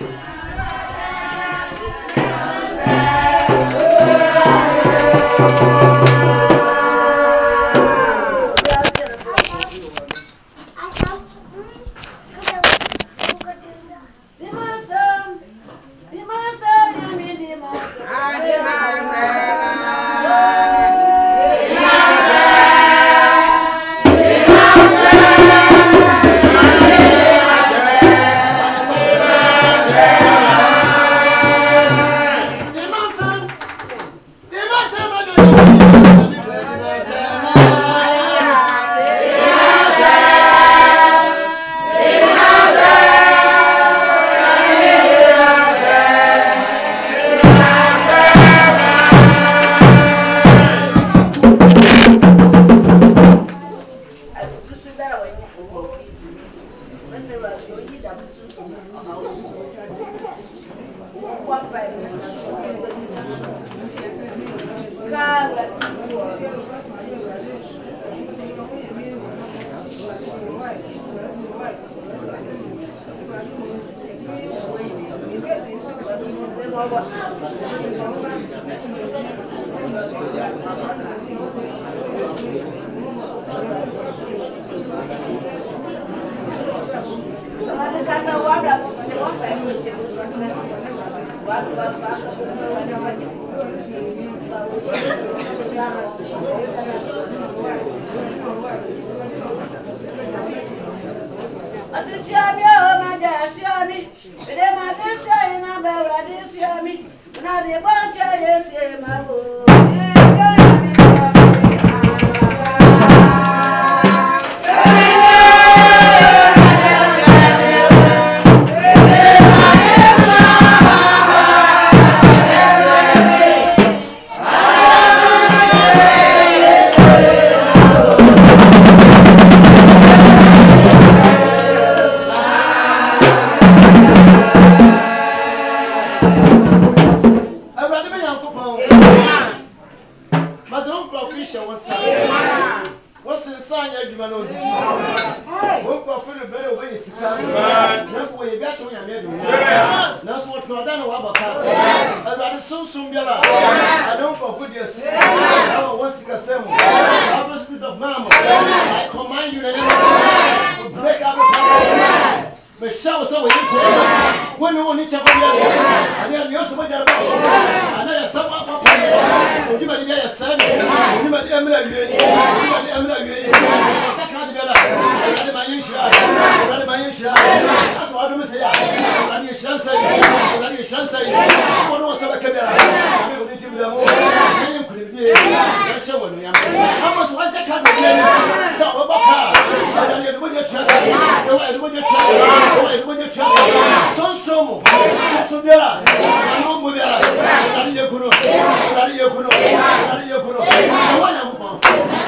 Thank you. nsansa yi ɔmo ne wɔn sɛ bɛkɛ biara ame wɔn ti bila mu ɛyɛ nkurebie ɛhyɛ wɔn nua ɔmo so wɔn hyɛ kaa bɛ biara sɛ ɔbɛbɔ kaa ɛyɛ ɛyɛ ɛdibɔ nyɛ tia kaa ɛwɔ ɛdibɔ nyɛ tia kaa ɛwɔ ɛdibɔ nyɛ tia kaa sonson mu soso biara ɔmo mu biara ɛdade yɛ kunu ɛdade yɛ kunu ɛdade yɛ kunu ɛwɔ yɛn ho pɔn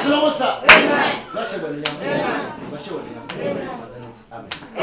sinamu sa wɔhyɛ wɔn nua wɔhyɛ wɔn nua amen.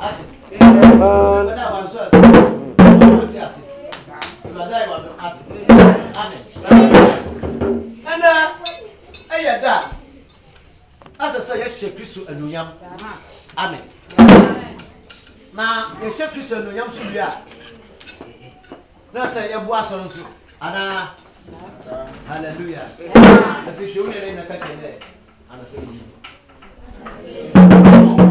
ɛnɛ ɛyɛ da asɛ sɛ yɛhyɛ to anuonyam amen na yɛhyɛ kristo anuonyam so wie a na sɛ yɛbo asɔre nso hallelujah ɛti hwɛ wo ne ne naka kyɛ Amém. Amém. Amém.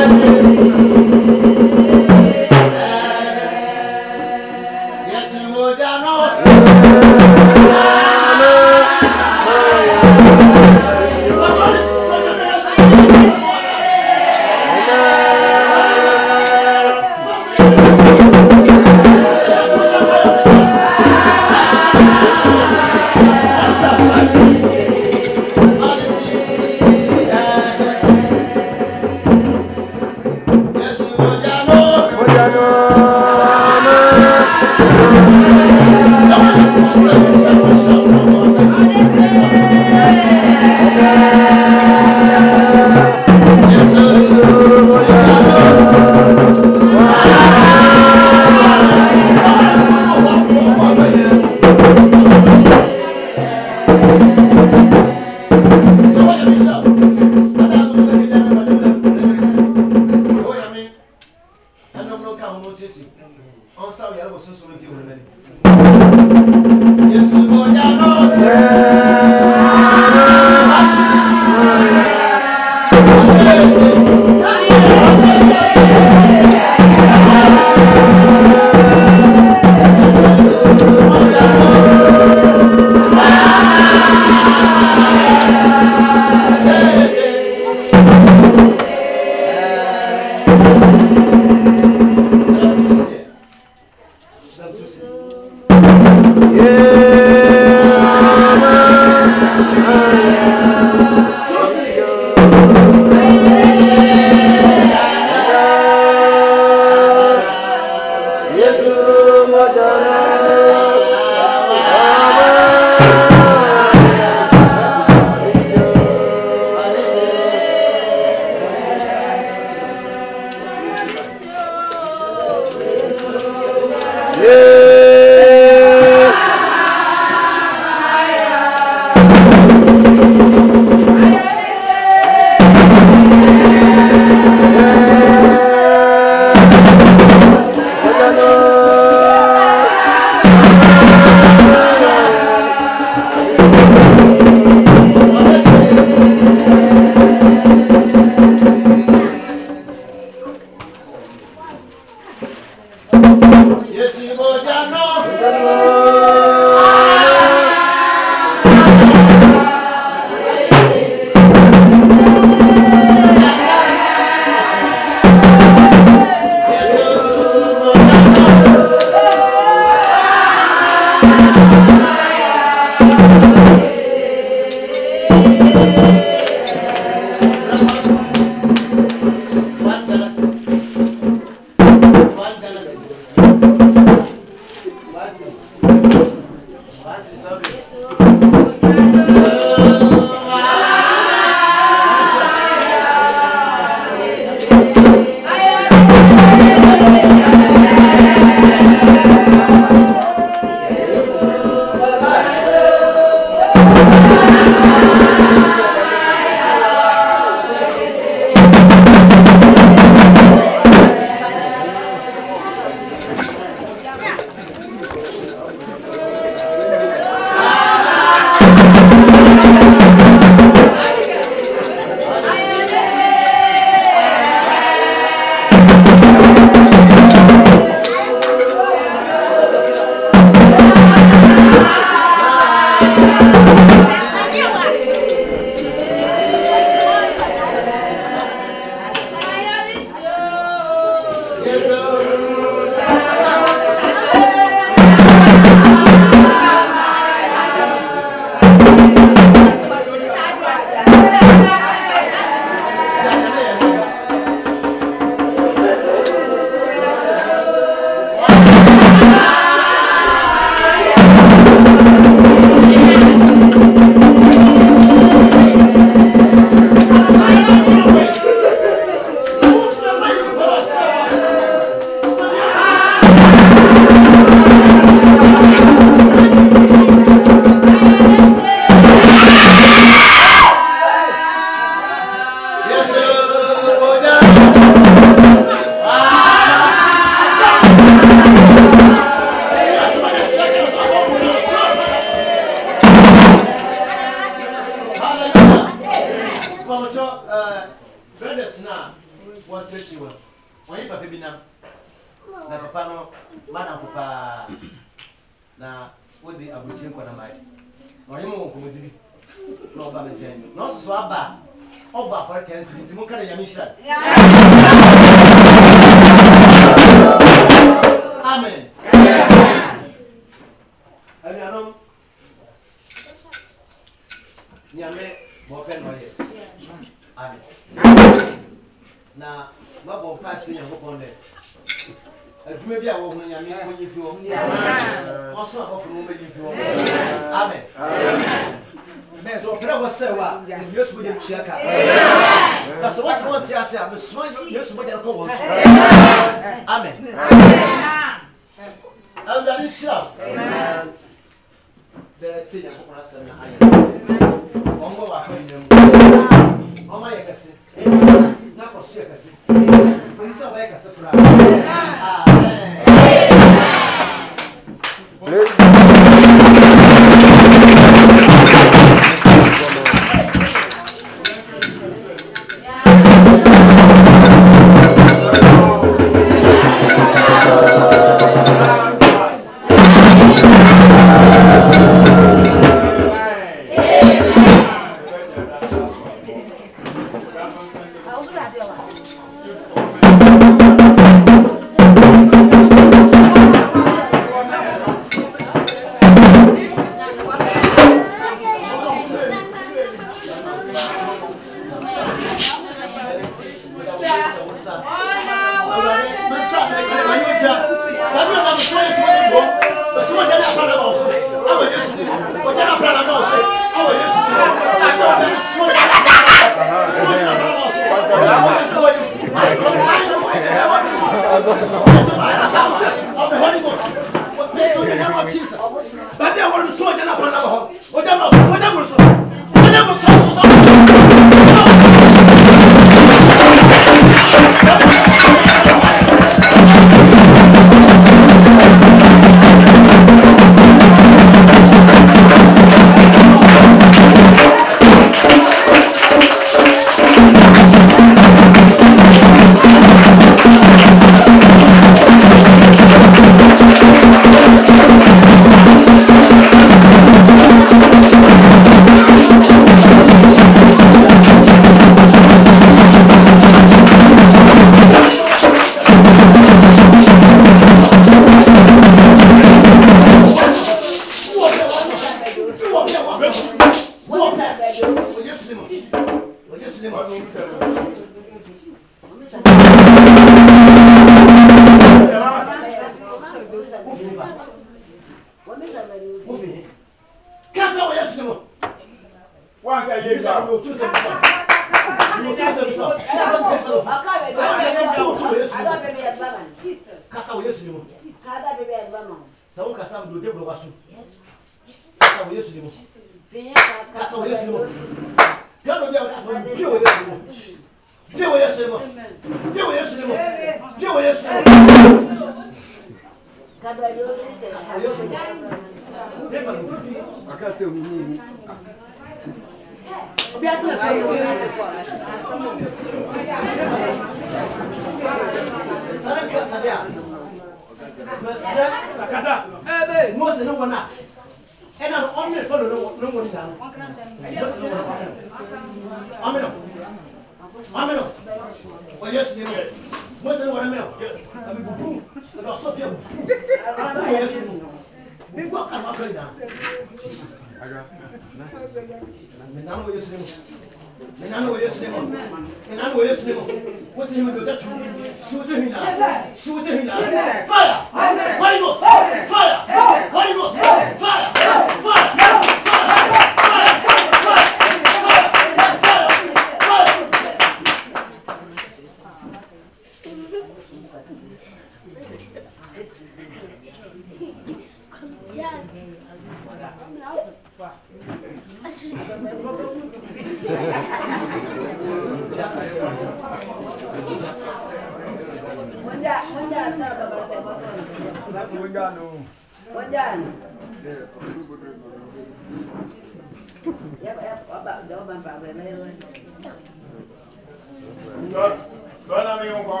Tọ́lá mi ń kọ́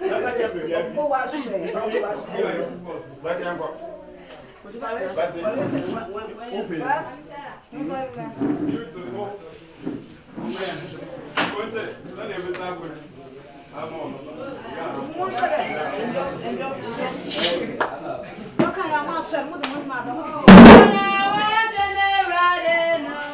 ó wá sùn ẹ̀ ó wá sùn ẹ̀. bẹ́sẹ̀ ń kọ́. bẹ́sẹ̀ ó fè é. Mo kàn ra máa sọ ẹ̀ mo dùn mọ́ ní màdà mo kàn fi. Ọ̀rẹ́ wẹ́ẹ́ délé rà lé náà.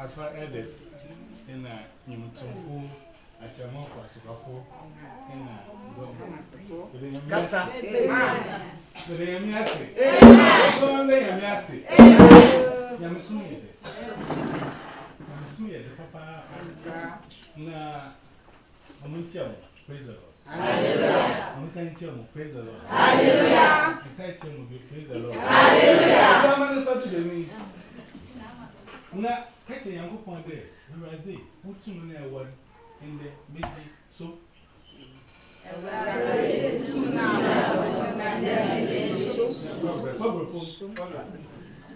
as far elders in a Nimutunfu, a Chamoko, a Sukafo, in a Casa. Yamiasi. Yamiasi. Yamasuye. Yamasuye, the papa. Na Amuncham, praise the Lord. Hallelujah. I'm praise the Lord. Hallelujah. I'm praise the Lord. Hallelujah. Come on, the subject kacha nyankopɔn dɛ awurade wotum no ɛwɔ no ɛndɛ megye so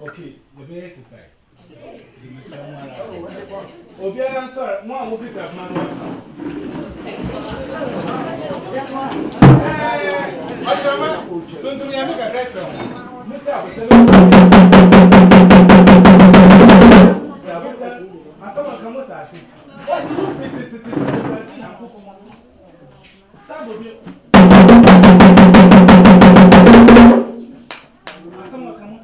Okay, the best exercise. Obiara nsọrọ nwa a wọ́n pita mmanụ a. Ọchọma, tuntun ya mị kakra kyerɛ m. Musa abụtala abota asama kan mota ase ɔsi wo fi tete tete ɛdi na koko ma sábò bi asama kan mota mu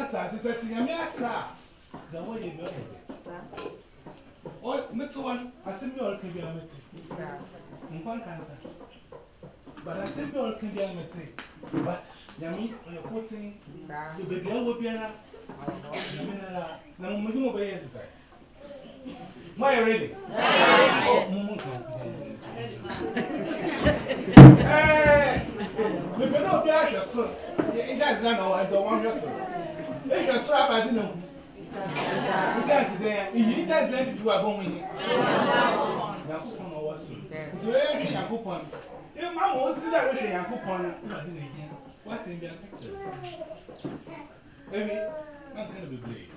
ata ase sɛ tiɲɛ mi asa gawo yɛ bɛ o mete wan asɛm bi a ɔreka biara mete nkwan kansa but asɛm bi a ɔreka biara mete but nyame ɔyɛ koten baabi a wɔ biara nyame nara na mmɔdwe mu bɛyɛ exercise mo ayɛ ready momu nka mepɛ dɛ obiara hwɛ soro ɛgya zena na ɔdɔ wɔnhwɛ soro ɛhwɛ soro abade na hu Church there, in you church there, if you are born here. Yakupon or was. So every Yakupon. If Mamma won't see that with Yakupon, what's in their pictures? Maybe, not going to be brave.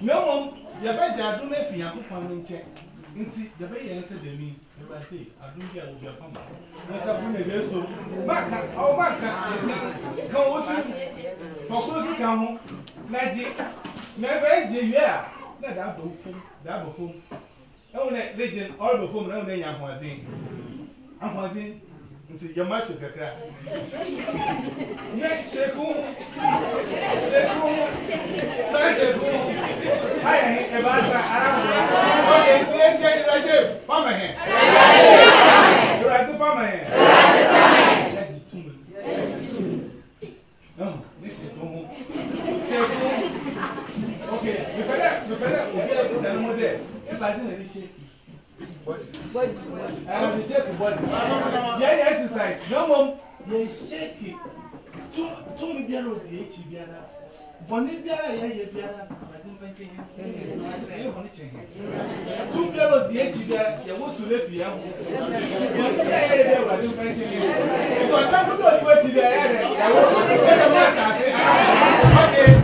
No one, your bed, I don't know if Yakupon in check. Nti, the bay answered the mean, the right day, I don't care what your family. That's a good day, so. Mark, oh, Mark, no, what's it? For close to come home naji je wie a na da bo fom da bo fom ewu na legend all bo fom na ewu na nya ahoɔden ahoɔden nti yɛ ma tso kakra nyɛ tseku tseku saa tseku ayɛ hɛ ɛba asa ara wura ɔyɛ ntina ntina ntina ntina pama hɛ wura ti pama hɛ yɛ di tum yɛ di tum bɔnni biara yɛ yɛ biara abadimba nkyɛn yɛ yɛ bɔnni kyɛn yɛ tun biara di ekyi biara yɛ wosu le fi yɛ ho bɔnni biara yɛ yɛ abadimba nkyɛn yɛ nkɔta kutu onipa ti biara yɛ yɛ wosu le fi yɛ ho aka ase aa ɔkè.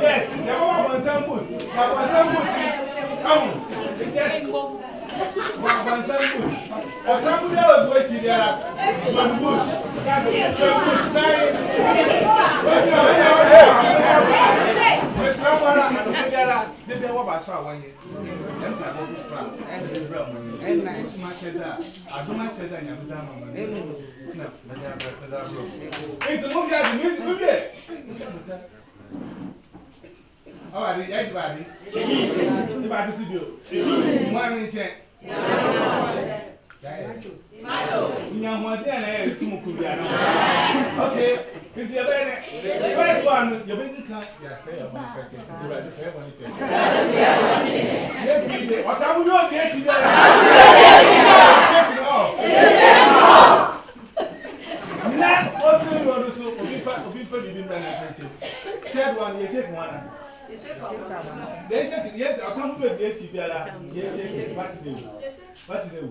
Yes, na wa bonsan boot. Na bonsan boot. Come. Yes. Wa bonsan boot. Ọ̀tá kúndé òdu ẹ̀chì dì ara. Bon boot. Bon boot náírà. Wọ́n yà wọ́n yà wọ́n yà wọ́n yà. Mèsìlá wọ́n rà àdókòdì ara. Débí ẹ wọ́n bá aṣọ àwọn yẹn. Ẹ̀ ń tà lọ́kùnrin fún Awa Okay. Nti ebe ne, first one, yebe di ka, ya se ya bani kete, yebe di ka bani kete. Yebe di de, wata mu yo di eti de. Na otu yi ọdụ so, obi fa obi fa bibi mba na kete. Third one, ye shake one. Ye shake, ye ọta mu yo di eti biara, ye shake, bati de wu, bati de wu.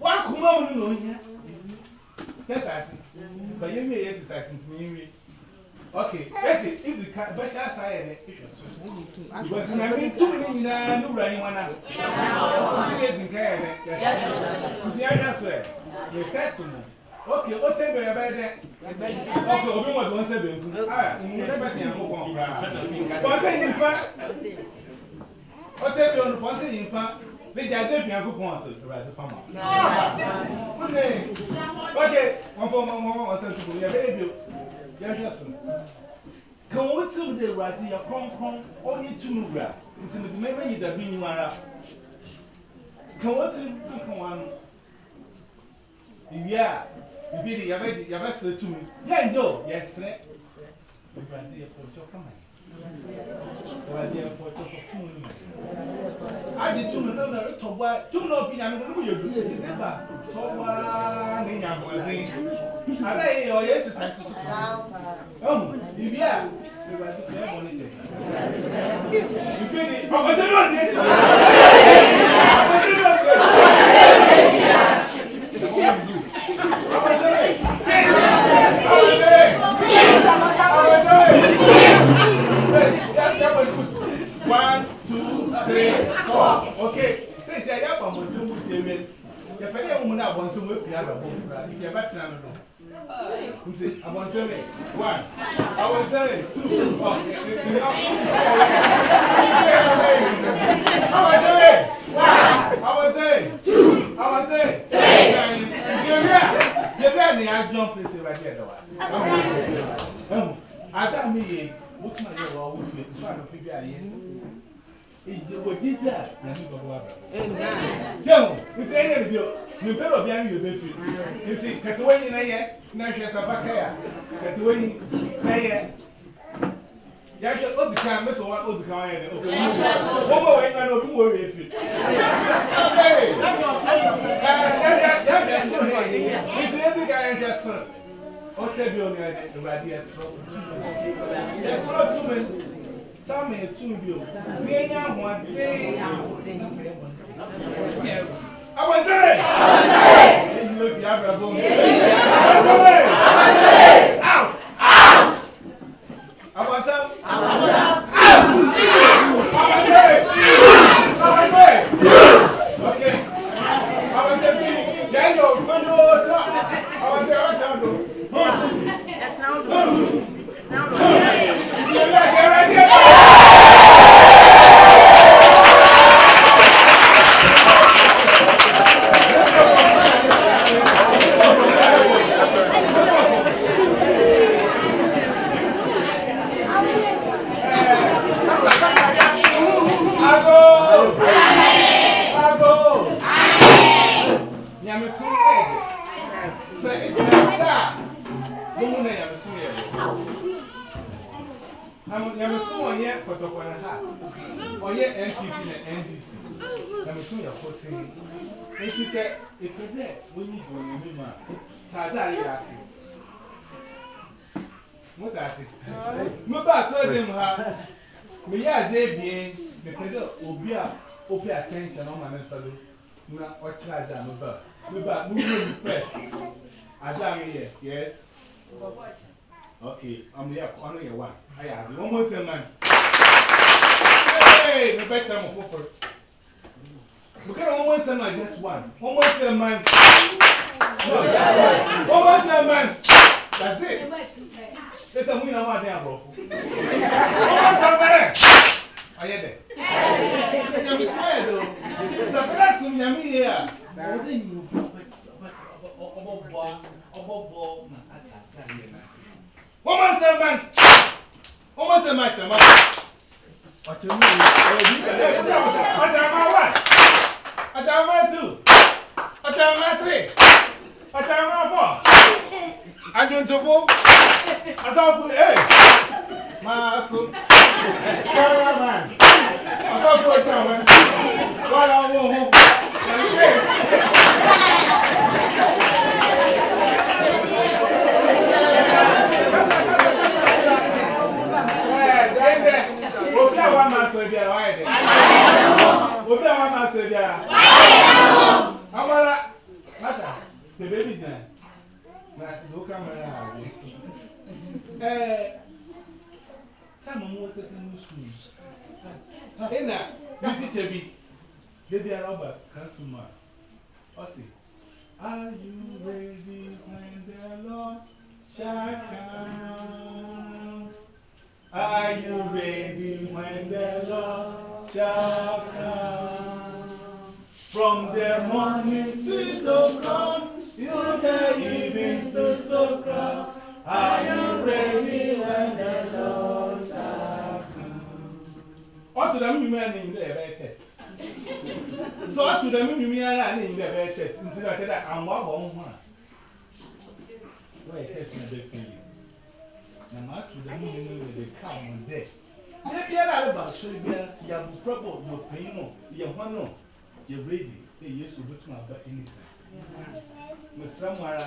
Wakuma unu no nya Get us. But you may exercise in me. Okay, yes. If the car, but shall say it? Because in a minute, two minutes, no running one out. Yes, sir. Your testimony. Okay, what's that? Okay, open what one seven. Ah, you're expecting a move on. What's that? What's that? What's that? ne gya sɛ fia ko pɔn ase awurade fa ma wone ok wɔmfa wɔsɛ ntobo yɛbɛyɛ bio yɛhwɛ so ka wɔ wotim de awurade yɛ krɔnkrɔn ɔne tum wura nti mede mɛmayi da bi nyi ara ka wɔtim kankawa no ewie a bibi de yɛbɛsrɛ tumi yɛngye o yɛsrɛ awurade yɛ adi tum na na retɔ bua tum na opi nyame ko ne mu yɛ du ti ne ba tɔ bua ne nya ahoɔden ala yɛ yɛ ɔyɛ sisa soso ɔmu ibi a ewa ti tɛ ɛbɔ ne jɛ ibi ni ɔkɔtɛ lɔri ɛti ɔkɔtɛ lɔri ɛti. okay sisi ɛdi akpa mɔnsi mu tie mi yɛfɛ de ehun na abɔnsi mu efi aba bɔ nkura nti ɛbɛ tena no do nti abɔnsi mi one abɔnsi mi two ɔ ɛdi akpa abɔnsi mi one abɔnsi mi two abɔnsi mi three nti ebi a ebi a nìyà jɔn pèsè ɛdi ɛdɔ wa ɛhu ada mi yie mo tún ayé wa o fi nsọ àná fi bi ayé ìjọba jíjà na mi fọ wa bẹrẹ. jẹun nti ẹ yẹ nìbi o ní bẹrẹ obi ayé yóò bẹ fi nti kẹtẹwé yìí náà yẹ náà hwẹ sábà kẹyà kẹtẹwé yìí náà yẹ yàtọ̀ ó ti kàn mẹsàn án ó ti kàn án yẹn dẹ ó kàn án wọ́n bọ̀ wọ́n yẹn náà ọdún wọ́n yẹ fi. yàtọ̀ sọ̀rọ̀ yẹn nti ebi kàn yẹn hwẹ sọ̀rọ̀ ó tẹ̀ bí omi Some may too be. We are one thing. I was there. I was there. Look, you have a bone. I was there. I was there. Out. Out. I was there. I was there. na ɔkyerɛ agya no ba me ba me wura mu pɛ agya no yɛ yes okay ɔmo yɛ ɔno yɛ wa ayɛ adi wɔn mo nsɛm man Hey, me bɛ kyerɛ mo foforɔ mo kɛra wɔn mo man just one wɔn mo nsɛm man no just that's it ɛsɛ mo nyinaa mo adi aborɔfo wɔn mo ɔyɛ dɛ nyame sɔyɛ do sɛ bra som nyame yie a ɔwɔdɛ nyimfo ɔbɔbɔa ɔbɔbɔ na atatareɛ no ase wɔma nsɛm ba wɔma nsɛm akyerɛma ɔkyerɛma ɔkyerɛma one ɔkyerɛma two ɔkyerɛma three ɔkyerɛma four adwontofo asafo eight máa so kọ́ra máa ọ̀tọ́ fún ọjọ́ àwọn wọ́n ra owó òun pẹ̀lú Obi a wa ma sọ ebiara a wa ma sọ ebiara. Agbara mata bebe bi gyina na n'oka mara Come on, what's you Baby, I Are you ready when the Lord shall come? Are you ready when the Lord shall come? From the morning six o'clock till the evening six Are you ready when the Lord shall come? Ọtụ na mmemme a na-enye ebe test. Sọ ọtụ na mmemme a na-enye ebe test. Nti na ọtụ na anwa ọ bụ ọhụrụ a. Wọ́n yẹ test na bẹ́ẹ̀ fún mi. Na ma atụ na mmemme a na-enye ka ọmụ dẹ. Ihe biara a rịba asọrọ biara, ya bụ prọbọ, ya panyin nọ, ya hwa nọ, ya redi, ya Yesu obetum aba anytime. Mesra mu ara.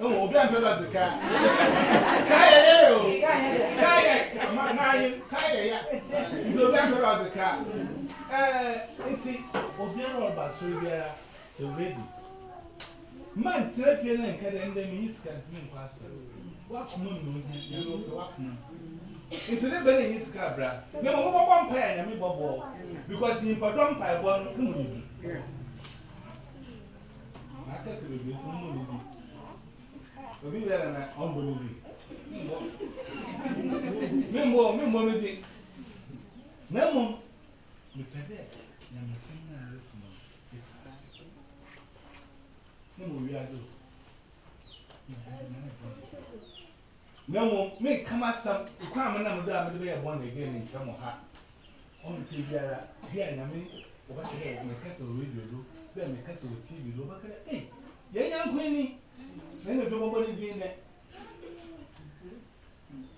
ɛwɔ obi a n bɛba di kaa kaa yɛ yɛ o kaa yɛ ma naa yɛ kaa yɛ yɛ nti obi a n bɛba di kaa ɛɛ nti obi a n ɔba so biara ewure di mma n tire fie na nka dɛ ndɛ mi yi sika ntumi nkɔ aso wakoma mi n'obi yɛ n'ofe wakoma nti ne bɛ na yi sika abira na mo bɔ bɔ mpa yɛ nyame bɔ bɔ because nyimpa dɔ mpa yɛ bɔ no ne mu yi du. Akẹ́sìrì bèbè fún mọ̀ níbi obi yɛrɛ na ɔn bɔ ne zi mi mbɔ mi mbɔ mi zi na mbɔ mi pɛ dɛ nyamusin na yɛ suma esi ase ne mbɔ wi adi o na mbɔ mi kama sam kwan mi na mi do a mi de bɛ yɛ bɔ na ege ne nkyɛn mo ha ɔn ti biara bi a nyame ɔba kyerɛ mɛ kasa o radio do bɛ mɛ kasa o tv do ɔba kyerɛ ee yɛn nyankun ni na ɛna dɔbɔ bɔ ne din dɛ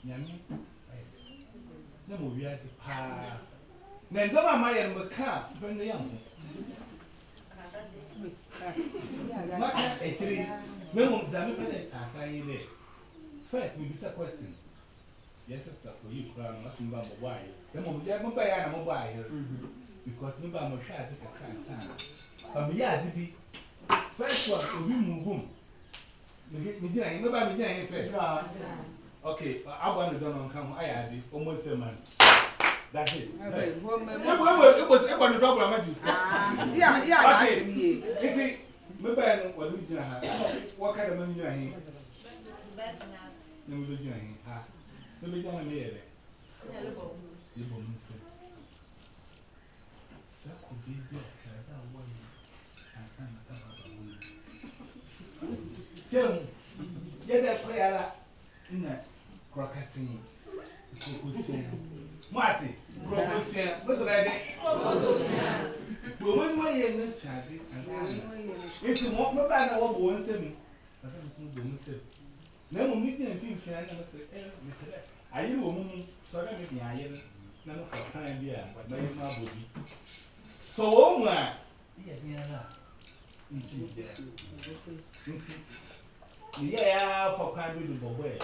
nyame na mo wi adi paa na ndɔbɔ a ma yɛ no mo ka bɛn no yɛ mo maka akyiri na mo dza mi pɛ dɛ taasa yi dɛ first mi bi sɛ question yɛ sista oyi kura no ɔsi mi ba mo bɔ ayɛ na mo yɛ mo ba yɛ na mo bɔ ayɛ because mi ba mo hwɛ adi kakra nsa na ɔmi first one obi mu home. Mijina yi, meba mijina yi first. Okay, uh, agba ni dɔn nka ho ayɛ adi, ɔmo nsɛm ma. That's it. Ebo jẹun yẹ dẹ kọ yàrá nna kọkasi mu kọkosua mu ati kọkosua bẹsẹ bẹẹ de kọkosua wọn ni wọn yẹ ẹni suade nti wọn bẹba na wọn bọ wọn nsẹ mu bàtà mi tún bọ wọn nsẹ mu na mu mi gyina fi nfin ayé na sẹ ẹ nìkẹlẹ ayé wọ mu mu sọdọ mi nìyà ayé no na mo kọ kan bi a na yẹ mu abọ bi sọ wọn mu a yẹ bi ara nti nti ne yɛ ya fa kwan bi do bɔbɔ yɛ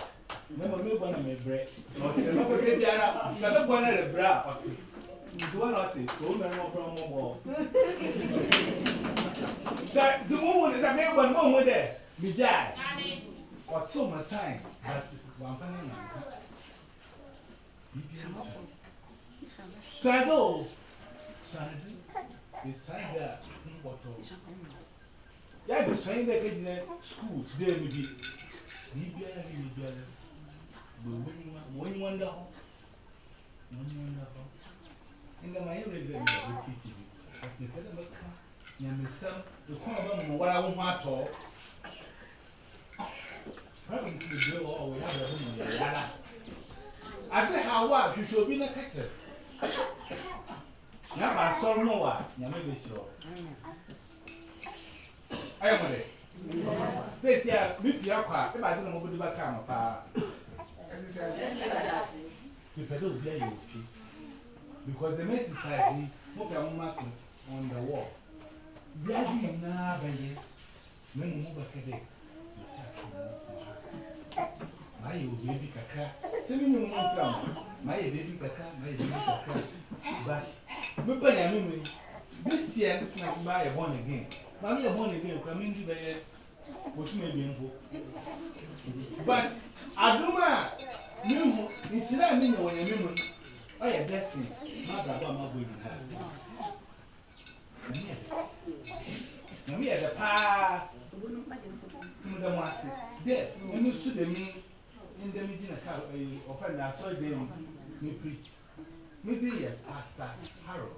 ne ma mi bɔ na mi brɛ ɔtí ne ko de biara na ne bɔ na de brɛ a ɔtí nti wa na ɔtí o na ne ɔbɛn mo bɔ sɛ dumu mu de sɛ mi bɔ ne mo mu dɛ mi gya ɔtí o ma sáyɛn wa nfa ne na nfa sɔrɔ do sɔrɔ do sɔrɔ do nkɔtɔ yà bẹ sọ yín dẹ kẹ gyina skul dẹ mi bi biribiara bi biribiara bẹ wọn dá nda hɔ wọn nyiwa nda hɔ ndé ma yẹ wẹrẹ dẹ mi bẹ kìkì bi àti ìfẹ́ dẹ bẹ ká nyàmísẹ́m ìkọ́ ọ̀bẹ mọ̀ wọ́n àwọn ho atọ́ pẹ́ẹ́mì ti di bẹ́ẹ̀ ọ̀wọ̀ yà bẹ ọ̀hún yàrá adé ayɛ mo de sɛsi a mi fi akɔ a ɛba adi na mo bodi ba kaa mo paa ti pɛ dɛ obi ayɛ ofi because the men society yi mo ka mo mark on the wall bi adi nyinaa bɛyɛ na mo mo bɛka dɛ mo si ato mo mo ayɛ obi ebi kakra sɛbi nyɛ mo mo nsira mo ma ayɛ ebi kakra ma ayɛ ebi kakra but mo pɛ nyame mo yi this year na mo ayɛ born again. But we are born again, coming to the which may be But Aduma, Nimu, instead of me, when you're human, I am blessing. Not about my good. Mami yɛ dɛ paa tumu dɛ mo ase dɛ ɛnu su dɛ mi ndɛ mi gyina kaa ɛyi ɔfɛn na asɔre dɛ mi mi piri mi di yɛ pastor harold.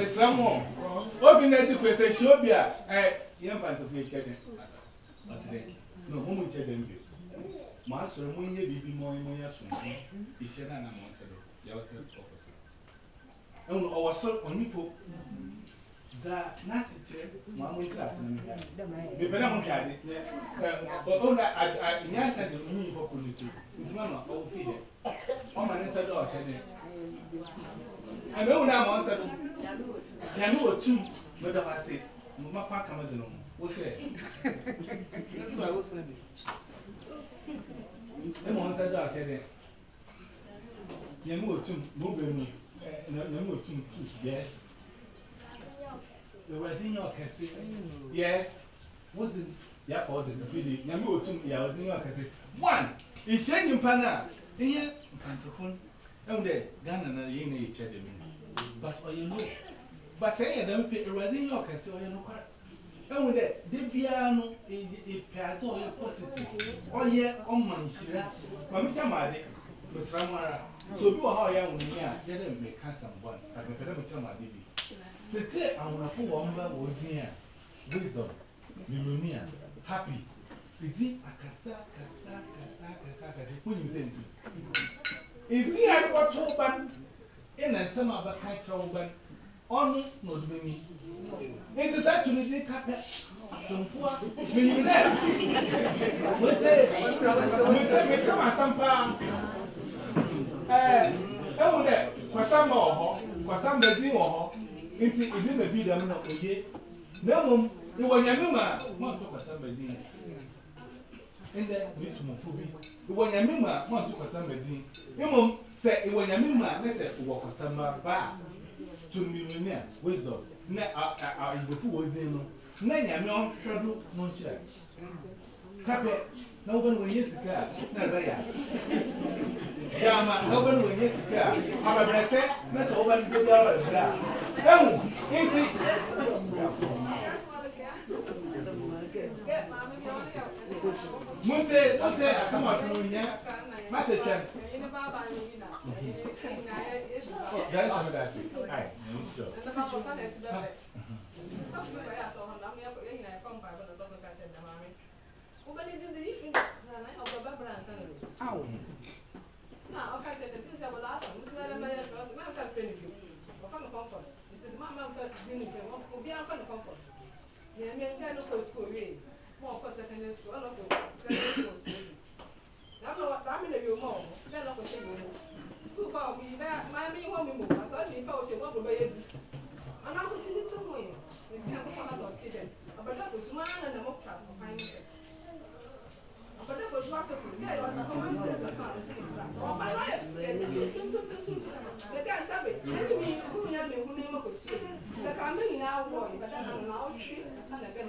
mesra mo obi na ti kwese shi obi a eh ye mpanto fi chede asire no mo mo chede mbi ma asore mo nye bibi mo mo ya so ise se do ya wo se poko so o wa da na si che ma mo ti ase na mi eh, o o na a nya se de mo ni ko ko ni o fi de ɛmɛ wò náà mɔ nsɛ do yanni wò tum mɛ dɔ ba se mɛ ma kó akama dunu wò sɛ ɛtu ma wò sɛ bi ɛ mɔ nsɛ do atɛ dɛ yanni wò tum mɛ o bɛ mu ɛ yanni wò tum tu yɛ ɛwɛsi nyɛ ɔkɛse yɛs wò di yà kɔ ɔdi bi di yanni wò tum yà ɔdi nyɛ ɔkɛse one ìṣe nyimpa náà ɛyɛ mpantofo. I'm there, Ghana, and you need each other. But or oh, you know, but say, I don't pay a wedding york and say, oh, you know, and with that, the piano is a piano or positive. Oh, yeah, on oh, my shira, Mamita Madi, Miss Ramara. So, you are young when you are, you don't make someone. I can tell you, my baby. The day I'm a full woman was near wisdom, pneumonia, happy. The day I cassa, cassa, cassa, cassa, cassa, when you say, nti a de wɔto wo ban ɛna nsɛm a bɛka kyerɛ wo ban ɔno na ɔde bɛmi nti saa tu ne de kapɛ sompoa menim dɛ mote mote mekam asɛm paa ɛɛ ɛhu dɛ kwasamba wɔ hɔ kwasamba nti ɛdi ma e bi dɛm na oye na mmom ɛwɔ nyame ma montɔ kwasamba din nse oye tuma po bi ìwọ nyame mu a wọn tu kwasama din mmom sɛ ìwọ nyame mu a ne sɛ wɔ kwasama ba to millionaire wisdom na a a ìgbòfu wɔ din no na nyame ɔhwɛ do no nhyira kapɛ na wobɛ no wɔnyɛ sika a na ɛbɛyɛ yama na wobɛ no wɔnyɛ sika a abɛbrɛsɛ na sɛ wobɛ no bɛbi abɛbrɛ a ɛhu nti. Munte, munte, asama dunya. Mase chen. Dan sama o ka se de tin se wala asa, musuma na maye no se ma fa fe ni bi. O fa no comfort. It is ma ma fa din ni fe, o bi an fa no comfort. Ye me ngai no ko school we more for secondary school, all of secondary school. Now, I'm in a view more, then I'll say more. School for me, that my main home move, I thought you thought you were away. And I would see it somewhere. If you have a student, but that was one and a mock trap behind me. But that was what the guy on the comments is about. My life, the guy said, Let me who never knew who name of a student. The family now, boy, but I'm now, she's a son again.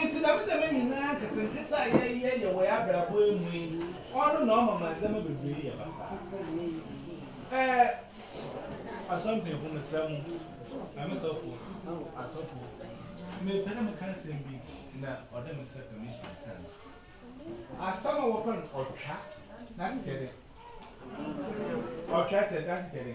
nti na mi dɛm nyinaa nkata nkata a yɛyɛ yɛ wɔ yɛ abrabɔ emu yi ɔno na ɔma ma ndɛma bebree yɛ basa ɛɛ asɔmpin fún mi sɛm ɛmi sɔfo asɔfo mi pɛ dɛm ka nsɛm bi na ɔdɛ mi sɛ kɔmishina sɛm asɛm a wɔpɛ no ɔtwa n'asi kyɛ dɛ ɔtwa tɛ n'asi kyɛ dɛ.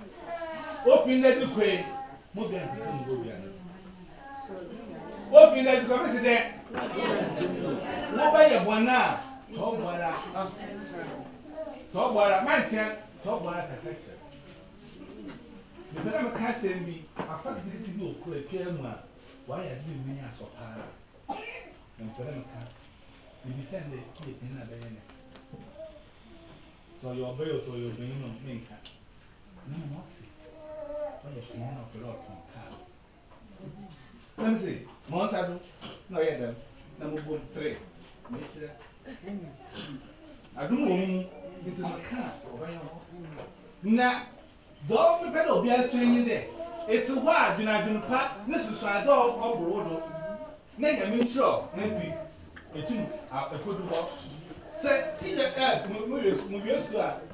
open na di kwe mo bẹ̀rẹ̀ bí kò ń gbó bíyà open na di kwe fẹsẹ̀ dẹ wọ́n bá yẹ bọ̀ náà tọ́ bọ̀ra tọ́ bọ̀ra máa ń tiẹ̀ tọ́ bọ̀ra kàṣẹ́ kyẹ̀ bẹ̀rẹ̀ náà mi ká sẹ́yìn bi afa kìtìkì ti di òkú ẹ̀kẹ́ mu a wáyà di mi ní asọ paa bẹ̀rẹ̀ mi ká bìbí sẹ́yìn dẹ̀ kí ètè náà bẹ̀yẹ̀ náà sọ yọ ọbẹ̀ yọ sọ yọ ọbẹ̀ yìí náà mi nka is one of the Lord concurs. Let me see. Months ago, no, yeah, them. Number three. Mister. I don't know. a car. Now, don't prepare to be a swinging there. It's a wild, you know, I've been part. This is why I don't go broad. Name, I mean, sure, maybe. It's uh, a good one. Say, see the air, move your school.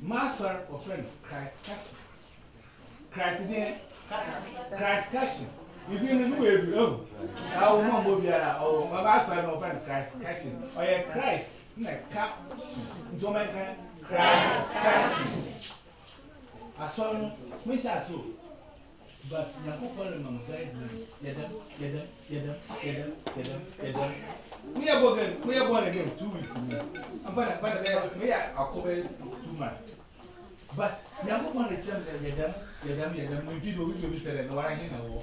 Master of friend, Christ Cashin. Christ there, Christ Cashin. You didn't know where you go. I will not move here. Oh, my master of friend, Christ Cashin. Oh, yeah, Christ. So, my friend, Christ Cashin. I saw him, which I saw. But Yakupon and Mamsai, Yedam, Yedam, Yedam, Yedam, Yedam, Yedam. We are born again, we are born again two weeks. I'm going to, I'm going to, we are, I'll woman. But Yamuman is just a yadam, yadam, yadam, we did a week of it and what I can walk.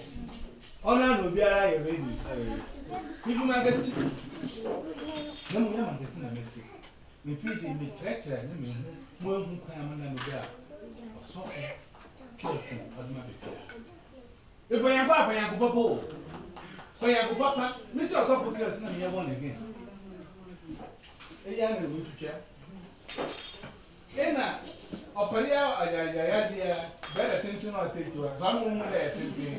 All I know, there I already. If you magazine, no one magazine, I make it. me check, I mean, more who come and the girl. So, careful, but my ina ọpọlọ ọjàjà ya di ya bẹẹ tuntun náà ti tiwa sọ àwọn ohun ẹ tuntun.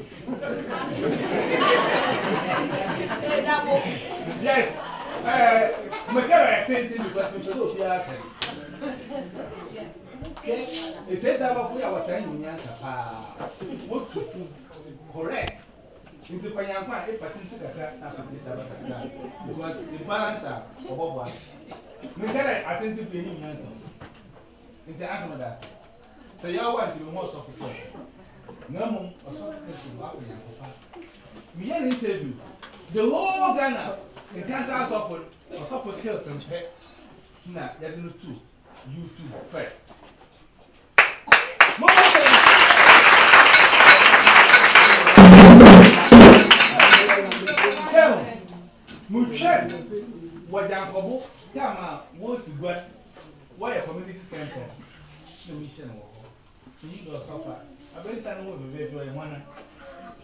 yes mekere ẹ tuntun nípa tuntun tó fi àtẹ. ètò ìdábọ̀ fún yàwọ̀ tẹ̀ ẹ̀yìn ní àtà paa wọ́n tutù correct nti kwanyankwa efa tuntun kakra na tuntun ìdábọ̀ kakra because the balance a ọ̀bọ̀ bọ̀ a mekere atẹ́ntẹ́ fún yẹn ní àtà nti akama da ase sɛ yɛawo a nti me ho ɔsɔfo kɔ na mmom ɔsɔfo kɔ so wakɔ nyankopa meyɛ ne interview the whole ghana nka sa asɔfo ɔsɔfo skills mpɛ na yɛde no to youtube first mutwɛ wɔ gyankɔbo tam a wɔsi gua Why a community center? The mission of You do a supper. I bet you, know what baby I want.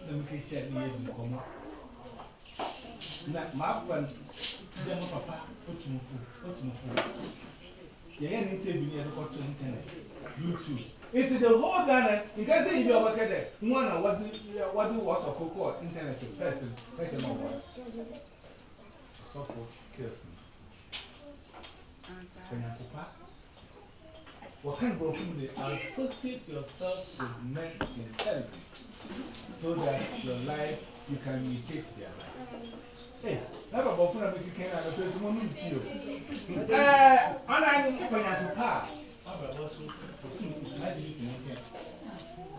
The mission is in common. Not my friend, Jim Papa, put him food, put him food. Yeah, any table near the court to internet. YouTube. It's the whole Ghana. It doesn't even work there. One, what do what do what's a cocoa internet person, person of what? So for Kirsten. What kind of food they associate yourself with men in health so that your life you can imitate their life. Hey, that's a buffoon that you can associate with women you. Eh, I'm and I'm Kanyakupa.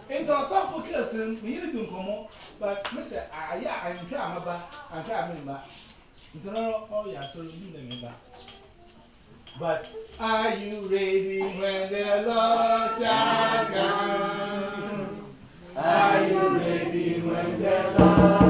Into a soft focus, we need to come on, but Mr. Aya, I'm sure I'm about, I'm sure I'm about. Into all your story, you remember. But are you ready when the Lord shall come? Are you ready when the Lord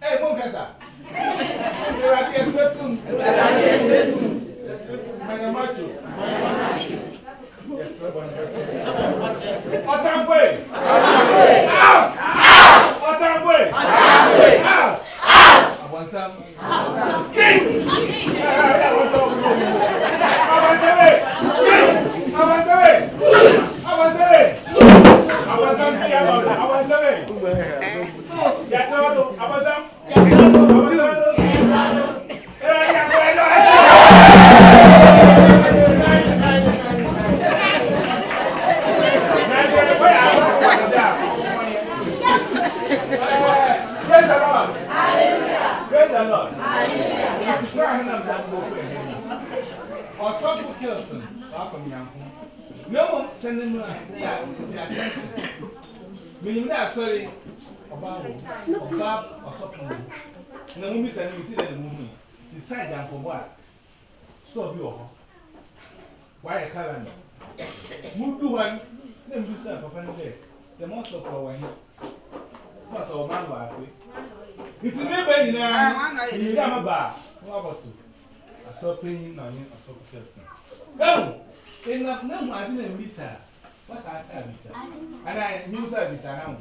Hey, ẹ mú kẹsà ìwádìí ẹsẹ tún ìwádìí ẹsẹ tún mẹnyàmájú mẹnyàmájú ọtangbe ọtangbe out ọtangbe ọtangbe out abantam king abantabe king abantabe abantabe abantam king abantabe yàtọ̀ ọdún abantam. Mesmo sendo uma. Menino da Sori ọba awo ọba ọsọpọ mi na mo mi sani mi si dẹni mo mi the side ankọbọ a store bi wọ hɔ wayɛ calendar mo du hɔ ne mo bi sani papa ne dɛ dɛm ɔsɔpɔ wɔ he sɔsɔ ɔba awo ase nti mi bɛ nyinaa yi dɛ ama ba mo abɔto asɔpɔ yi na ɔnye asɔpɔ fɛsɛn ɛmu ɛna ne mu adi na mi sa. What's our service? And I new service I am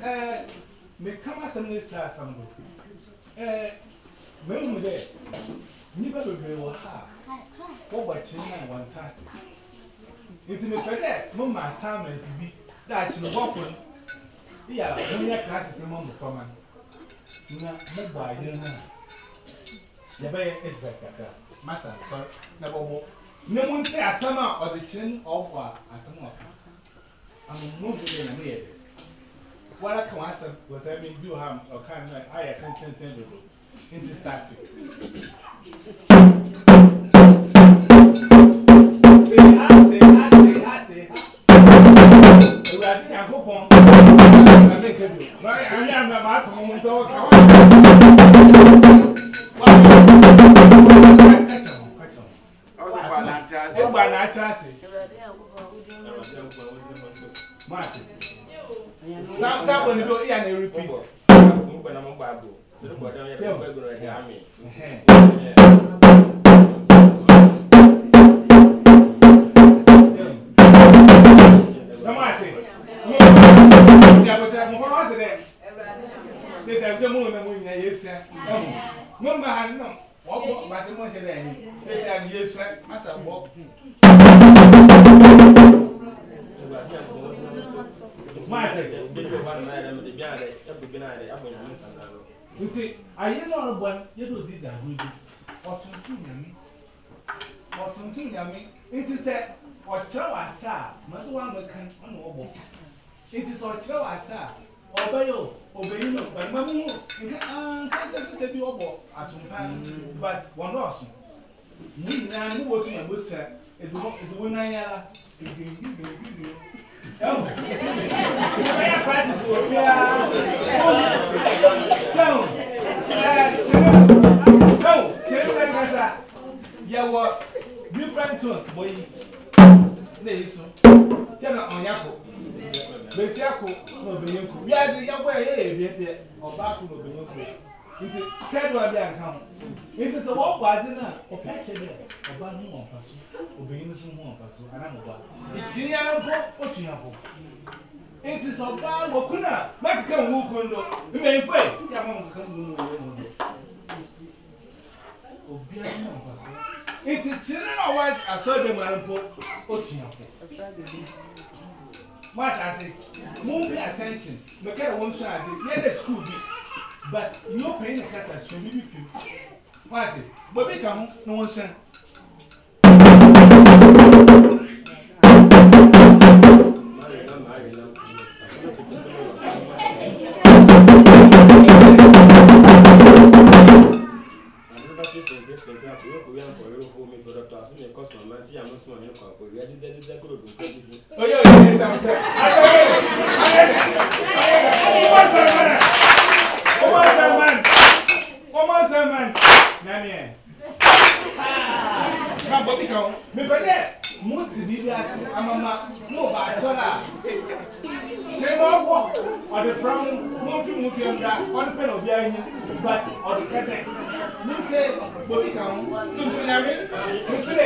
eh, me come as some this as some. Eh, me mu de. Ni ba bebre wo ha. Wo ba chi na wan tase. Nti me pede mo ma assignment bi. Da chi no bofun. Iya, mo ya classes mo mo koma. Na mo ba yire na. Ya ba ya exact kaka. na bo ne mu nte asɛm a ɔde kyerɛ a asɛm ɔka amommobu de nyame yɛ dɛ wara ka w'asɛm wɔsɛ me bi wɔ ha ɔka no ayɛ kɛntɛntɛn dodo nti start Ewurade nyankopɔn ɛmɛ kɛbi o. Báyọ̀ àwọn ịgba na-acha asị mba wọ́n bọ̀ gbàtí mò ń ṣe rẹ̀ yìí ṣéṣe àmì yé sẹ́ má sà bọ́. nti ayé náà bọ̀ yẹ́dọ̀ di dàgbé bi ọ̀tuntun nyàmí ọ̀tuntun nyàmí nti sẹ ọ̀kyerẹ́ wà sá mẹ́tọ́ wà mẹ́kan ọ̀nà ọ̀bọ̀ nti sẹ ọ̀kyerẹ́ wà sá obeyo obeyi no but mamu nka nka sese se bi obo atumpa but won do asun ni na mu wo tu na bo se edu mo edu wo nan yara edu bi bi bi bi Não, é a parte do fogo. Não, não, você não vai pensar. E eu vou, different tone, boy. Não é isso. Tchau, não, não é Besi ako na obenye nko. Bia de ya bo ye ye bia bia. Oba ako na obenye Nti kedo abia nka ho. Nti se wo kwa de na o pa che de. Oba ni so. Obenye ni so mo nfa so. Ana mo ba. Iti ya nko otu ya ho. Nti so ba wo kuna ma ka hu ku ndo. Me mpe ya mo ka ndo What I say, won't pay attention. Look at one side, let the school be. But you're paying the cat, so maybe few. What? But we come, no one saying. Because my man, I'm not smart, I'm not smart. We are the dead, the dead, the good, the kàn án tuntun lẹ́rí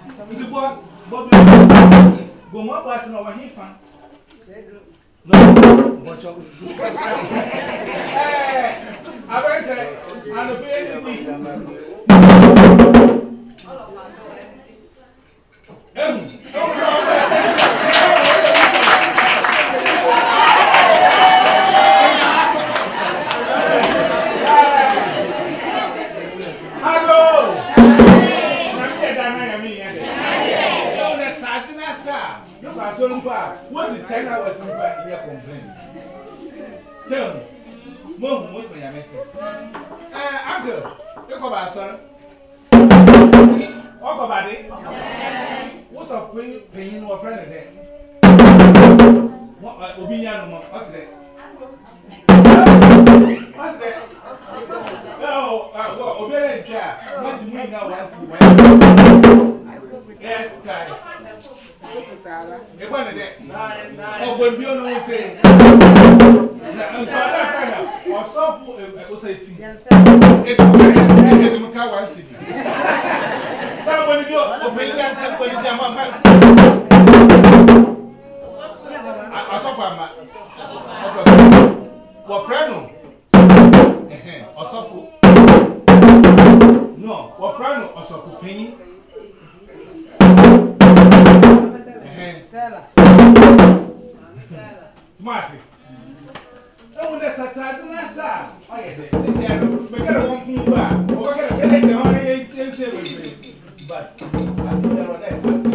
nti bɔ bɔ bi gomɔ bɔ asena wɔ hin fa no bɔtsɔ ɛɛ abɛntɛ anopi ebi ehu ewu n'ɔbɛ. a wọ́n di ten hours in ìyẹn complain Tell me, hùn mo sùn yàrá ti ẹ agẹ ikọ̀ bá sọ́n ọkọ̀ bá dé wọ́n sọ pé pẹ̀yìn ni wọ́n fẹ́ nì dẹ́ obi ń yánu mọ́ ọ sì dẹ́ ọ sì dẹ́ obi ẹ̀rẹ̀ you mean a wọ́n ti mú ìnáwó àti ọgbọ̀n bí ọ̀nà wọ́n tẹ̀ nǹkan alákàdà ọ̀sọ́pù ẹ̀kọ́sẹ̀ tì ẹ̀dùnmù ká wà ń sì bí sáàbọ̀ níbi ọ̀pẹ̀ ilé àti ẹ̀kọ́ ní ti àmọ́ àmọ́ ọ̀sọ́pù àmà wọ̀pẹ̀ nù ọ̀sọ́pù nù wọ̀pẹ̀ nù ọ̀sọ́pù pẹ̀yìn. Sela. Mati. Ewu ne sata adi na sa. Ọyẹ dẹ, ẹsẹ ya lọ, mẹkẹrẹ wọn kún wa, ọkọ kẹrẹ kẹrẹ kẹrẹ wọn yẹ ẹnkyẹn nkyẹn wẹwẹ. But adi na lọ dẹ ẹsẹ ẹsẹ.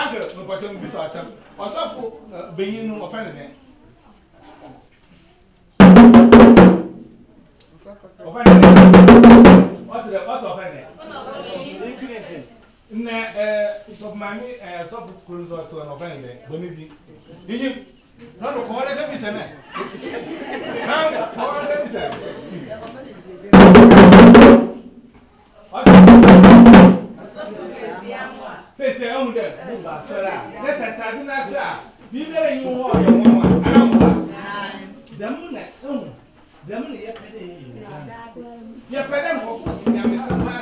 Agro nubọtẹ mu bi sọ asẹm. Ọsọfo benyin nu ọfẹ nìyẹn. Ọfẹ nìyẹn. Ọsọ ọfẹ nìyẹn. E, e, na sọfún maami sọfún kuru sọ sọ ọba yìí dẹ bọ nídìí yíyí lọ́nà kọ́ ọ́ lẹ́fẹ̀ẹ́ mi sẹ́nẹ̀ náà kọ́ ọ́ lẹ́fẹ̀ẹ́ mi sẹ́nẹ̀. sèse ọ̀hún dẹ bó ba sọ́ra lẹ́sẹ̀ tàbí náà sà bíbélì yìí wọ́n ọ̀yẹ̀ wọ́n wà aláwọ̀ wa dẹ̀mú nà ẹ̀hún dẹ̀mú nà yẹ pẹ́ dẹ̀ yẹ yẹ pẹ́ dẹ̀ nkọ̀ kó o ti nyàmẹ́sẹ̀ máa.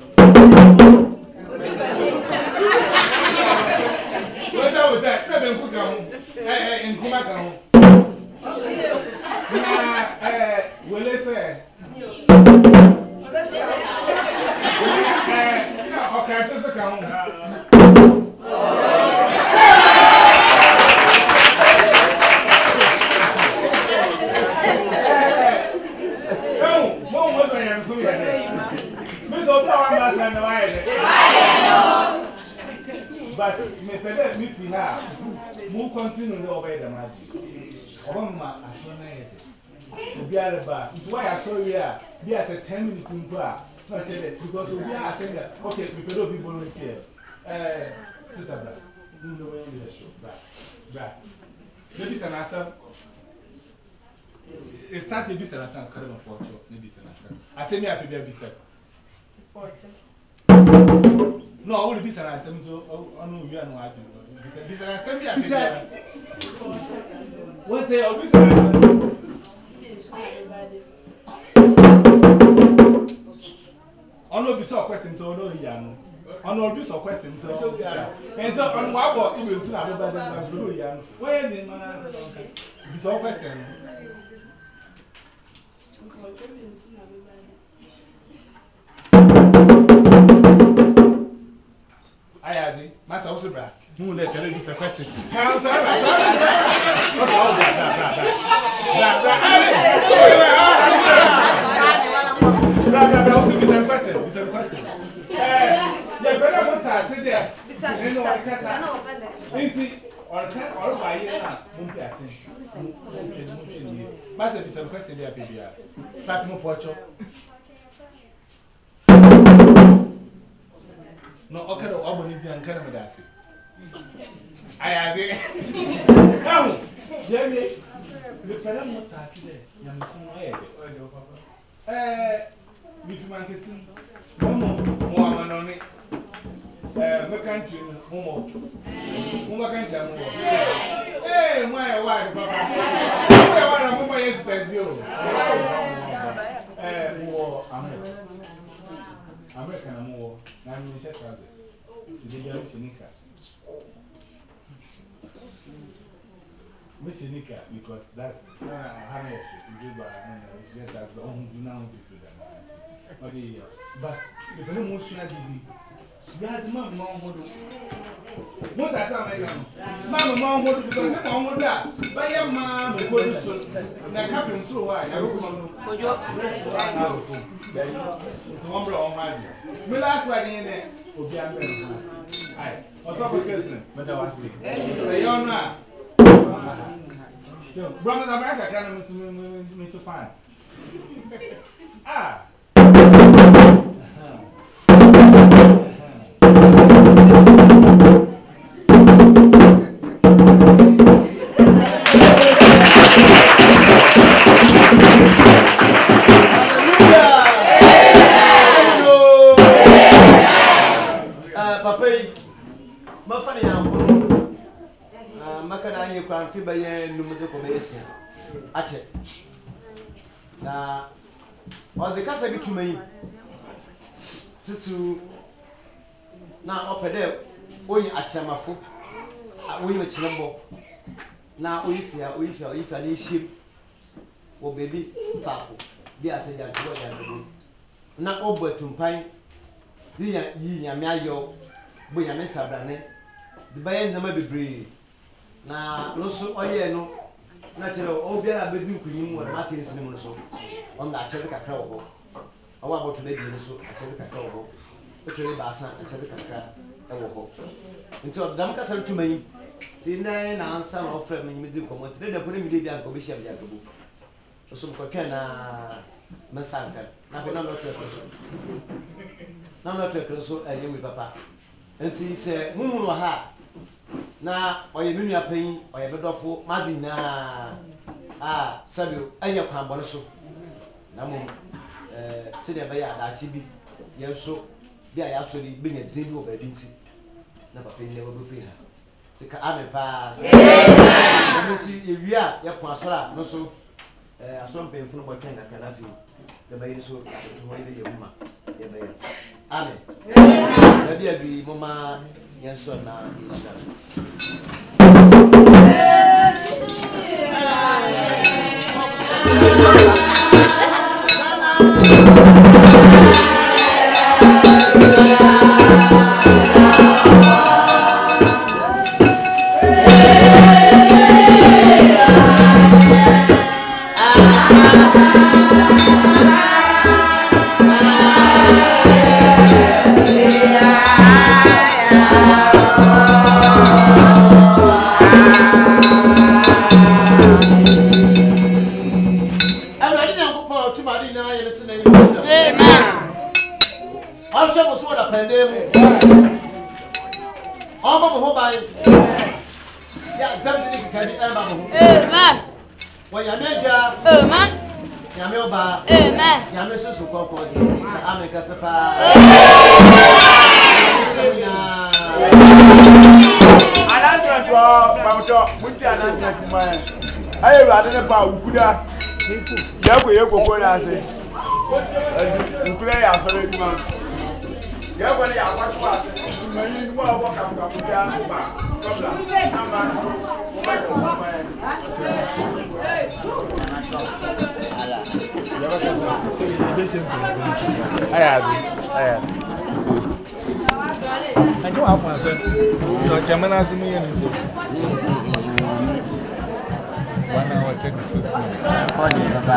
Ọkà ẹ̀tẹ́sẹ̀ kà ń wò. But me pede me fi ha. Mu continue ne obey the magic. Oba ma aso na yede. Obi are ba. Nti why aso we a bi as a 10 minute nko a. Na chede because obi are saying that okay me pede obi volunteer. Eh sister bra. Nu no wey you e show bra. Bra. Maybe sana asa. E start e bi sana asa kare ma pocho. Maybe sana asa. Asemi apebia bi sa. Pocho. No, I want to be an assembly. I know oh, you are no agent. Be an assembly. What day of this? Eh, I know be oh, so oh, question to know you are no. I know be so question to know you are. And so on my board, you will soon have a better than you are. Where is it, man? Be so question. Okay. ayade masa wo sebra mu le tele bi se question kan sa ra sa ra ko bra bra bra bra bra ale bra bra bra wo se bi se question bi se question eh ye bere mo ta se de bi se se no ka sa nti or ka or ba yi na mo pe attention mo pe mo pe ni masa bi se question dia bibia start mo pocho na ọka da ọbọ ne gyina nka na mede ase ayade ɛho gyɛwie mepɛ dɛ motaate dɛ nyamesom ɔyɛ dɛ mefima nkesi mɔmɔ moamanɔne mɛkantwe mu momɔ momɛkantia mowɔ moayɛ wade papa moyɛ wade a momɔ yɛ sisɛ bio mowɔ amɛ American am war, now I'm in the other. Today, I'm Sinica. Miss Sinica, because that's how I should do by that's the only now people that. But the but the most should be. Yes, mom, mom, hold on. What that's how I am. Mamma, mom, hold it because if I'm with that, but your mom will go to so. That happened so why? I don't know. But you're right now. It's one bro on my mind. We last right in there. Okay, I'm ready. Aye. What's up with Kirsten? But that was it. Say, you're not. Brothers America, can't even to pass. Ah. akyɛ na ọ bi tuma tutu na ɔpɛ dɛ oyi akyerɛmafo a oyi makyerɛmbɔ na oyi fia fia fia na ehyiam wɔ beebi faako bi a na ɔbɔ atumpan de yi nyame ayɔ bɔ nyame nsabrane bɛyɛ bebree na no so ɔyɛɛ no. na kyerɛ ɔwɔ biara abɛdi nkunim wɔ dɛm akansi no mu no so ɔno akyɛde kakra wɔ hɔ ɔwɔ abɔto no abien so akyɛde kakra wɔ hɔ ɛtwa ne baasa akyɛde kakra ɛwɔ hɔ nti ɔdam kasa no tuma nyim ti nan na ansa o ɔfrɛ me nyim di nkɔmmɔ nti ne dɛpo ne mede bi anka ɔbɛhyia me yɛakabo ɔso mekɔtwɛn na mɛsa nka na afei na ɔdɔtɔ ɛkoro so na ɔdɔtɔ ɛkoro so ɛyɛ wi papa nti sɛ muhunu wɔ ha a na ɔyɛ me nua panyin madi na a sɛbi ɛnyɛ kwan bɔ so na adachi bi ya nso bi a ya so bi nya na papa yi na ɛwɔ ha sika ame paa ɛno nti yɛwie a yɛko asọrọ a no so ɛɛ na mpanyinfo no bɔtwɛn kakra na afei yɛbɛyɛ nso yɛto hɔ ma bi mụ maa. yɛnsɔ naa israel Thank yo ba. Amen. Ya me susu kwa kwa di ti. Ame kasa pa. Announcement wa bamuto munti announcement ma. Aye ba de ne pa ukuda. Yako yako ko na se. Ukule ya so le ma. Yako ni akwa kwa se. Ma yi ni mo abo kam kam ya ko ba. Kobla. Amba. Hey! Ẹjọ́ wà fún àṣẹ. Ìyọ̀chẹ̀ mẹ́ná sí mú yẹn nìjọ. Ní ìsìn ìyẹn wọn ní ti. One hour thirty six minutes. Kọ́ọ̀lù bàbá